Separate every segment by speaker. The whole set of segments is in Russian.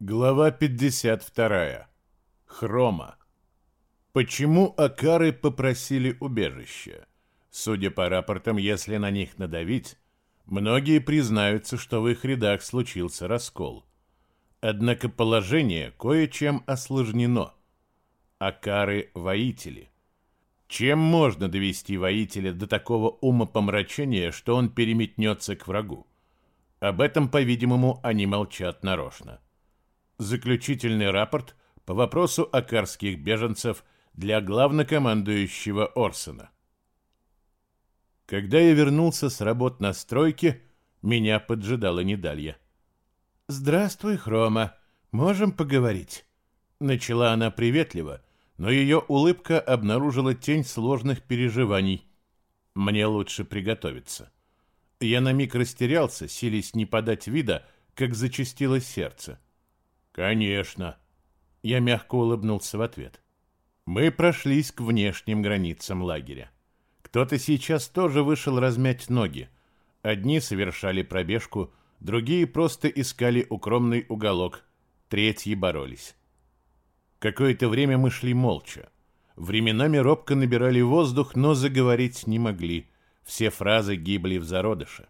Speaker 1: Глава 52. Хрома. Почему Акары попросили убежище? Судя по рапортам, если на них надавить, многие признаются, что в их рядах случился раскол. Однако положение кое-чем осложнено. Акары – воители. Чем можно довести воителя до такого умопомрачения, что он переметнется к врагу? Об этом, по-видимому, они молчат нарочно. Заключительный рапорт по вопросу акарских беженцев для главнокомандующего Орсона. Когда я вернулся с работ на стройке, меня поджидала Недалья. «Здравствуй, Хрома. Можем поговорить?» Начала она приветливо, но ее улыбка обнаружила тень сложных переживаний. Мне лучше приготовиться. Я на миг растерялся, силясь не подать вида, как зачастило сердце. «Конечно!» Я мягко улыбнулся в ответ. Мы прошлись к внешним границам лагеря. Кто-то сейчас тоже вышел размять ноги. Одни совершали пробежку, другие просто искали укромный уголок, третьи боролись. Какое-то время мы шли молча. Временами робко набирали воздух, но заговорить не могли. Все фразы гибли в зародыше.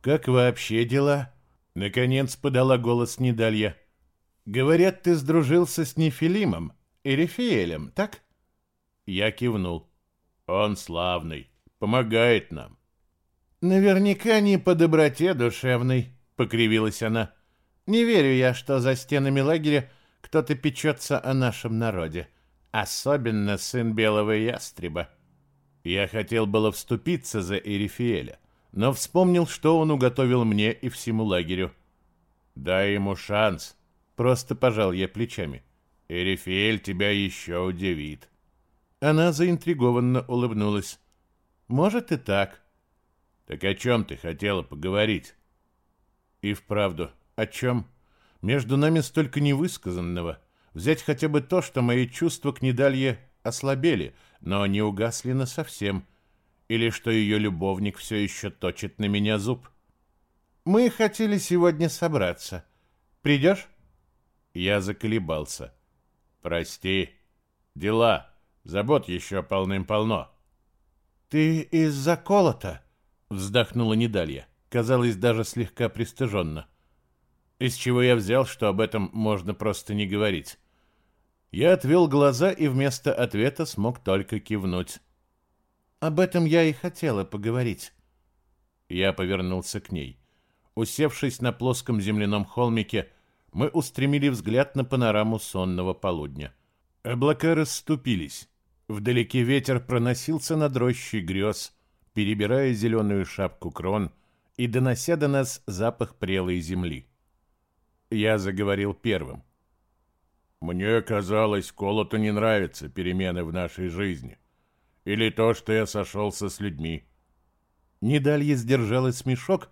Speaker 1: «Как вообще дела?» Наконец подала голос Недалья. «Говорят, ты сдружился с Нефилимом, Эрифиэлем, так?» Я кивнул. «Он славный, помогает нам». «Наверняка не по доброте душевной», — покривилась она. «Не верю я, что за стенами лагеря кто-то печется о нашем народе, особенно сын белого ястреба». Я хотел было вступиться за Эрифиэля, но вспомнил, что он уготовил мне и всему лагерю. «Дай ему шанс», Просто пожал я плечами. Эрифель тебя еще удивит. Она заинтригованно улыбнулась. Может и так. Так о чем ты хотела поговорить? И вправду, о чем? Между нами столько невысказанного. Взять хотя бы то, что мои чувства к Недалье ослабели, но не угасли на совсем. Или что ее любовник все еще точит на меня зуб. Мы хотели сегодня собраться. Придешь? Я заколебался. «Прости. Дела. Забот еще полным-полно». «Ты из-за колота?» — вздохнула Недалья. Казалось, даже слегка пристыженно. Из чего я взял, что об этом можно просто не говорить. Я отвел глаза и вместо ответа смог только кивнуть. «Об этом я и хотела поговорить». Я повернулся к ней. Усевшись на плоском земляном холмике, мы устремили взгляд на панораму сонного полудня. Облака расступились. Вдалеке ветер проносился над рощей грез, перебирая зеленую шапку крон и донося до нас запах прелой земли. Я заговорил первым. «Мне казалось, Колоту не нравятся перемены в нашей жизни. Или то, что я сошелся с людьми». Недалья сдержала смешок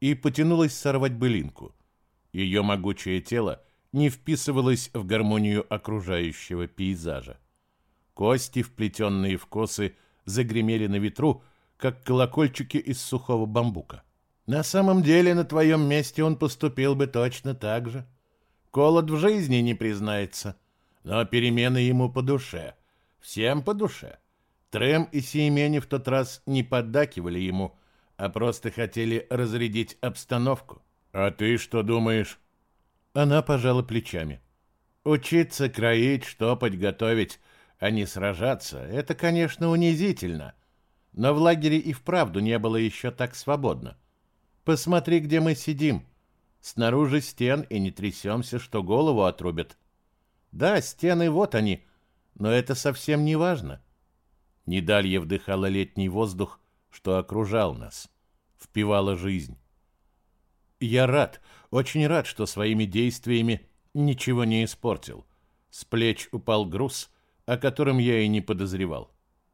Speaker 1: и потянулась сорвать былинку — ее могучее тело не вписывалось в гармонию окружающего пейзажа. Кости, вплетенные в косы, загремели на ветру, как колокольчики из сухого бамбука. На самом деле, на твоем месте он поступил бы точно так же. Колод в жизни не признается, но перемены ему по душе. Всем по душе. Трем и Сиемени в тот раз не поддакивали ему, а просто хотели разрядить обстановку. «А ты что думаешь?» Она пожала плечами. «Учиться кроить, штопать, готовить, а не сражаться — это, конечно, унизительно. Но в лагере и вправду не было еще так свободно. Посмотри, где мы сидим. Снаружи стен и не трясемся, что голову отрубят. Да, стены вот они, но это совсем не важно». Недалья вдыхала летний воздух, что окружал нас, впивала жизнь. Я рад, очень рад, что своими действиями ничего не испортил. С плеч упал груз, о котором я и не подозревал.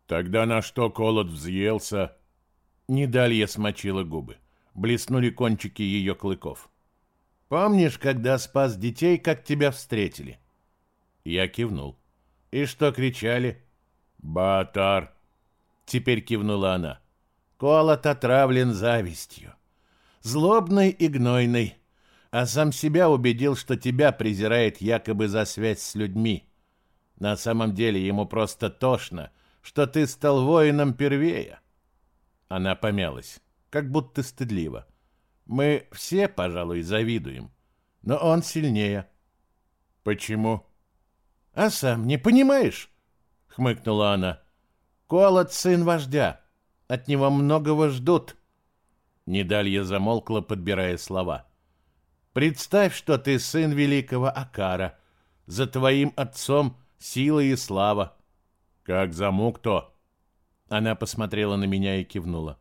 Speaker 1: Тогда на что колод взъелся? Недалья смочила губы. Блеснули кончики ее клыков. Помнишь, когда спас детей, как тебя встретили? Я кивнул. И что кричали? Батар. Теперь кивнула она. Колот отравлен завистью злобный и гнойный. а сам себя убедил, что тебя презирает якобы за связь с людьми. На самом деле ему просто тошно, что ты стал воином первее. Она помялась, как будто стыдливо. Мы все, пожалуй, завидуем, но он сильнее. Почему? А сам не понимаешь? Хмыкнула она. Колот сын вождя. От него многого ждут. Недалья замолкла, подбирая слова. Представь, что ты сын великого Акара. За твоим отцом сила и слава. Как замук то? Она посмотрела на меня и кивнула.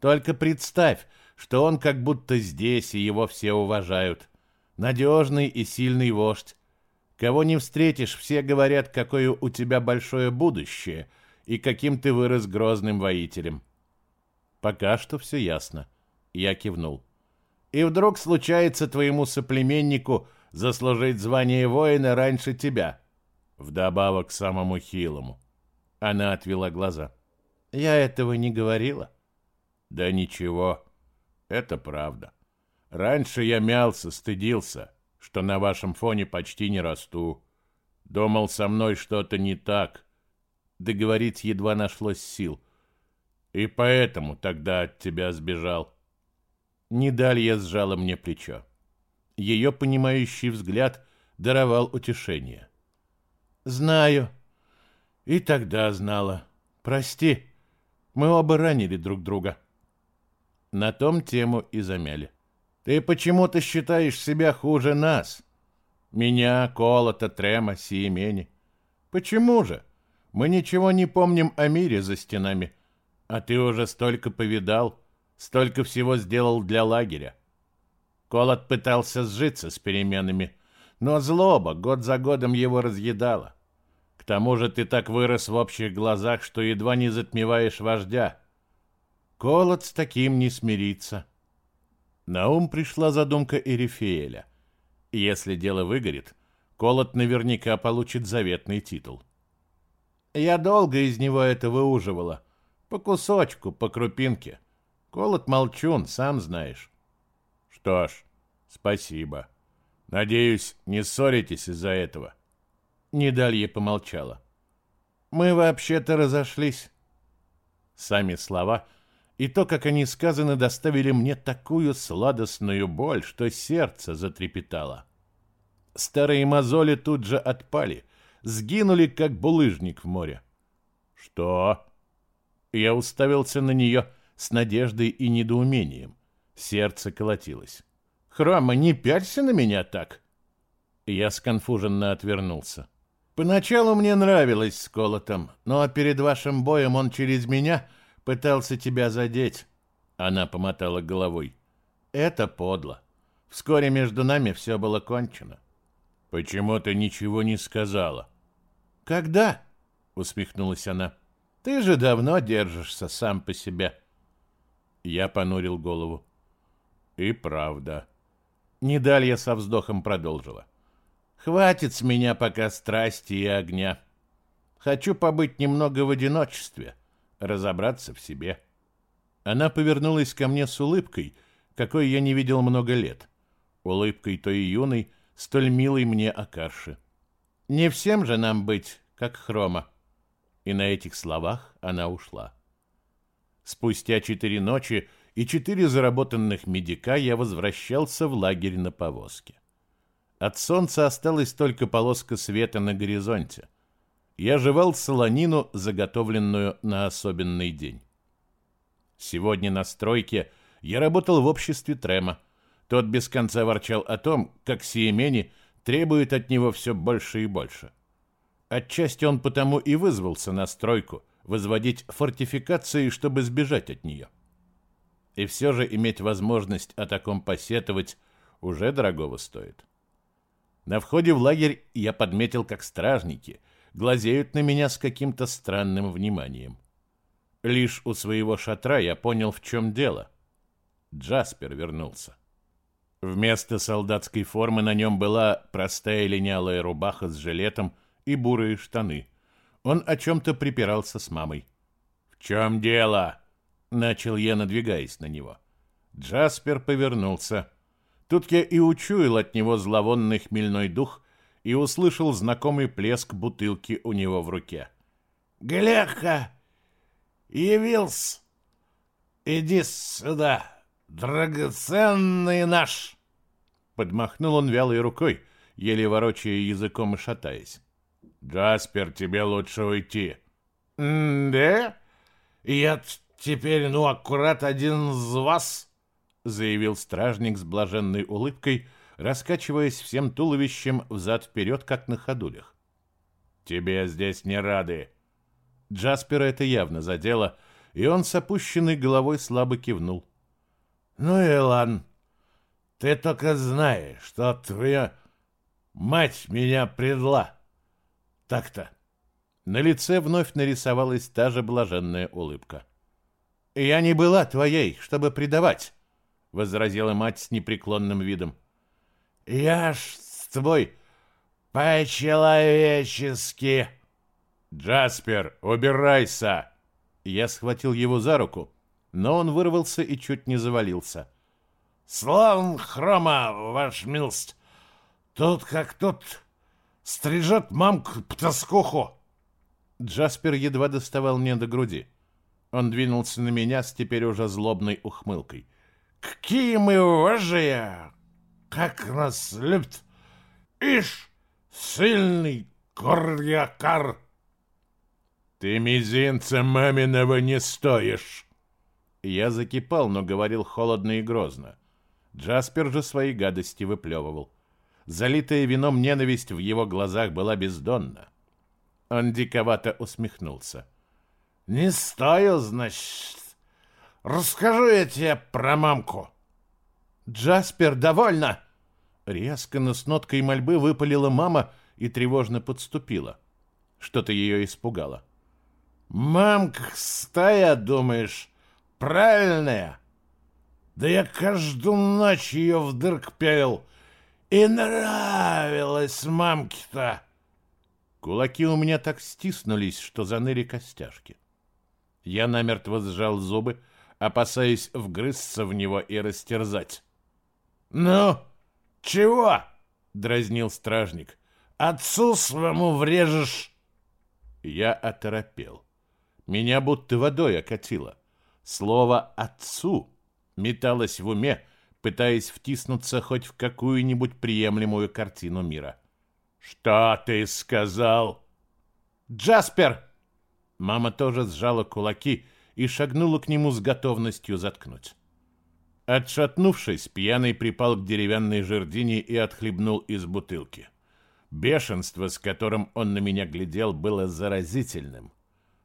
Speaker 1: Только представь, что он как будто здесь, и его все уважают. Надежный и сильный вождь. Кого не встретишь, все говорят, какое у тебя большое будущее и каким ты вырос грозным воителем. Пока что все ясно. Я кивнул. И вдруг случается твоему соплеменнику заслужить звание воина раньше тебя. Вдобавок к самому хилому. Она отвела глаза. Я этого не говорила. Да ничего. Это правда. Раньше я мялся, стыдился, что на вашем фоне почти не расту. Думал, со мной что-то не так. Договорить едва нашлось сил. И поэтому тогда от тебя сбежал. Недалья сжала мне плечо. Ее понимающий взгляд даровал утешение. «Знаю. И тогда знала. Прости, мы оба ранили друг друга». На том тему и замяли. «Ты почему-то считаешь себя хуже нас. Меня, Колота, Трема, Сиемени. Почему же? Мы ничего не помним о мире за стенами, а ты уже столько повидал». Столько всего сделал для лагеря. Колот пытался сжиться с переменами, но злоба год за годом его разъедала. К тому же ты так вырос в общих глазах, что едва не затмеваешь вождя. Колот с таким не смирится. На ум пришла задумка Эрифеэля. Если дело выгорит, Колот наверняка получит заветный титул. Я долго из него это выуживала. По кусочку, по крупинке. Колот молчун, сам знаешь. Что ж, спасибо. Надеюсь, не ссоритесь из-за этого. Недалье помолчала. Мы вообще-то разошлись. Сами слова и то, как они сказаны, доставили мне такую сладостную боль, что сердце затрепетало. Старые мозоли тут же отпали, сгинули, как булыжник в море. Что? Я уставился на нее, — с надеждой и недоумением. Сердце колотилось. «Хрома, не пялься на меня так!» Я сконфуженно отвернулся. «Поначалу мне нравилось с Колотом, но перед вашим боем он через меня пытался тебя задеть». Она помотала головой. «Это подло. Вскоре между нами все было кончено». «Почему ты ничего не сказала?» «Когда?» — усмехнулась она. «Ты же давно держишься сам по себе». Я понурил голову. И правда. Недалья со вздохом продолжила. Хватит с меня пока страсти и огня. Хочу побыть немного в одиночестве, разобраться в себе. Она повернулась ко мне с улыбкой, какой я не видел много лет. Улыбкой той юной, столь милой мне Акарши. Не всем же нам быть, как Хрома. И на этих словах она ушла. Спустя четыре ночи и четыре заработанных медика я возвращался в лагерь на повозке. От солнца осталась только полоска света на горизонте. Я жевал солонину, заготовленную на особенный день. Сегодня на стройке я работал в обществе Трема. Тот без конца ворчал о том, как Сиемени требует от него все больше и больше. Отчасти он потому и вызвался на стройку – возводить фортификации, чтобы сбежать от нее. И все же иметь возможность о таком посетовать уже дорогого стоит. На входе в лагерь я подметил, как стражники глазеют на меня с каким-то странным вниманием. Лишь у своего шатра я понял, в чем дело. Джаспер вернулся. Вместо солдатской формы на нем была простая линялая рубаха с жилетом и бурые штаны – он о чем-то припирался с мамой. «В чем дело?» — начал я, надвигаясь на него. Джаспер повернулся. Тут я и учуял от него зловонный хмельной дух и услышал знакомый плеск бутылки у него в руке.
Speaker 2: «Глеха! Явился! Иди сюда, драгоценный наш!»
Speaker 1: Подмахнул он вялой рукой, еле ворочая языком и шатаясь. «Джаспер, тебе лучше уйти».
Speaker 2: «Да? Я теперь, ну, аккурат один из вас?»
Speaker 1: заявил стражник с блаженной улыбкой, раскачиваясь всем туловищем взад-вперед, как на ходулях. «Тебе здесь не рады». Джаспера это явно задело, и он с опущенной головой слабо кивнул.
Speaker 2: «Ну и ладно. Ты только знаешь, что твоя мать меня предла. Так-то».
Speaker 1: На лице вновь нарисовалась та же блаженная улыбка. «Я не была твоей, чтобы предавать», — возразила мать с непреклонным видом.
Speaker 2: «Я ж с тобой по-человечески».
Speaker 1: «Джаспер, убирайся!» Я схватил его за руку, но он вырвался и чуть не завалился.
Speaker 2: «Славн хрома, ваш милость! Тут как тут стрижет мамку-птаскуху!»
Speaker 1: Джаспер едва доставал мне до груди. Он двинулся на меня с теперь уже злобной ухмылкой.
Speaker 2: «Какие мы вожие! Как нас любят! Ишь, сильный корьякар!»
Speaker 1: «Ты мизинца маминого не стоишь!» Я закипал, но говорил холодно и грозно. Джаспер же свои гадости выплевывал. Залитая вином ненависть в его глазах была бездонна. Он диковато усмехнулся.
Speaker 2: «Не стою, значит. Расскажу я тебе про мамку».
Speaker 1: «Джаспер, довольно!» Резко, но с ноткой мольбы выпалила мама и тревожно подступила. Что-то ее испугало.
Speaker 2: «Мамка стая, думаешь, правильная? Да я каждую ночь ее в дырк пел, и нравилась мамке-то!»
Speaker 1: Кулаки у меня так стиснулись, что заныли костяшки. Я намертво сжал зубы, опасаясь вгрызться в него и растерзать.
Speaker 2: «Ну, чего?» — дразнил стражник. «Отцу своему врежешь!»
Speaker 1: Я оторопел. Меня будто водой окатило. Слово «отцу» металось в уме, пытаясь втиснуться хоть в какую-нибудь приемлемую картину мира. «Что ты сказал?» «Джаспер!» Мама тоже сжала кулаки и шагнула к нему с готовностью заткнуть. Отшатнувшись, пьяный припал к деревянной жердине и отхлебнул из бутылки. Бешенство, с которым он на меня глядел, было заразительным.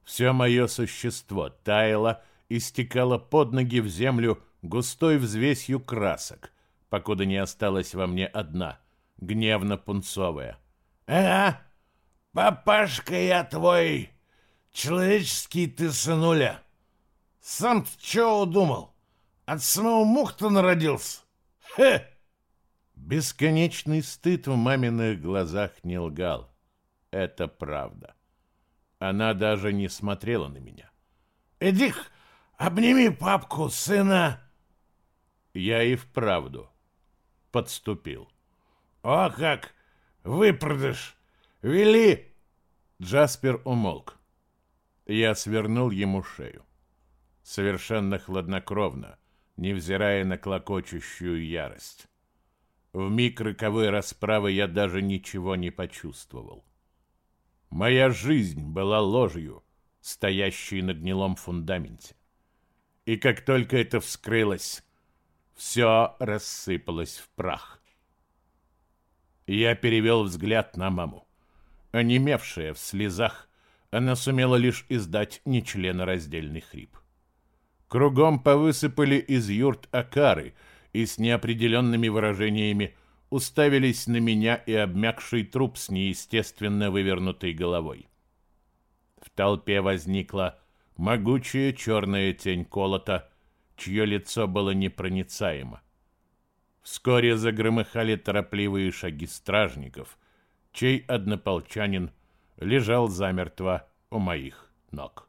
Speaker 1: Все мое существо таяло и стекало под ноги в землю густой взвесью красок, покуда не осталась во мне одна, гневно-пунцовая —
Speaker 2: «Ага, папашка я твой, человеческий ты сынуля. Сам-то чего удумал? От самого мух-то народился? Хе!»
Speaker 1: Бесконечный стыд в маминых глазах не лгал. Это правда. Она даже не смотрела на меня.
Speaker 2: иди обними папку, сына!»
Speaker 1: Я и вправду подступил.
Speaker 2: «О как! Выпродашь! Вели!»
Speaker 1: Джаспер умолк. Я свернул ему шею. Совершенно хладнокровно, невзирая на клокочущую ярость. В миг роковой расправы я даже ничего не почувствовал. Моя жизнь была ложью, стоящей на гнилом фундаменте. И как только это вскрылось, все рассыпалось в прах. Я перевел взгляд на маму. Онемевшая в слезах, она сумела лишь издать нечленораздельный хрип. Кругом повысыпали из юрт акары и с неопределенными выражениями уставились на меня и обмякший труп с неестественно вывернутой головой. В толпе возникла могучая черная тень колота, чье лицо было непроницаемо. Вскоре загромыхали торопливые шаги стражников, чей однополчанин лежал замертво у моих ног.